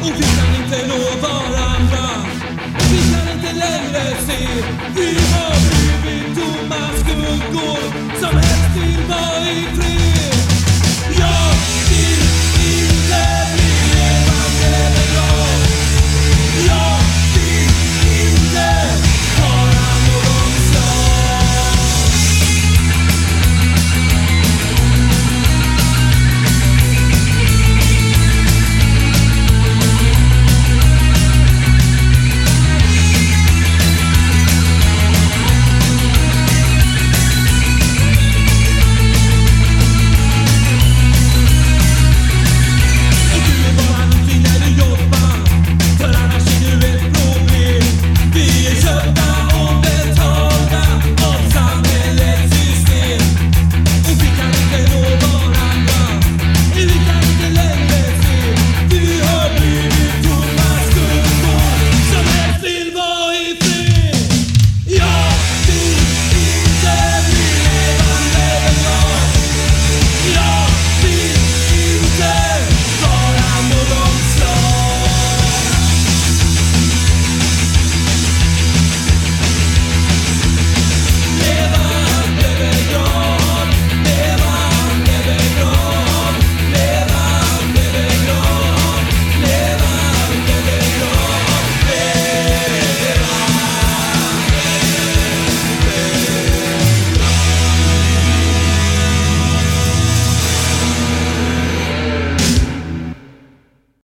och vi kan inte nå varandra. Vi kan inte längre se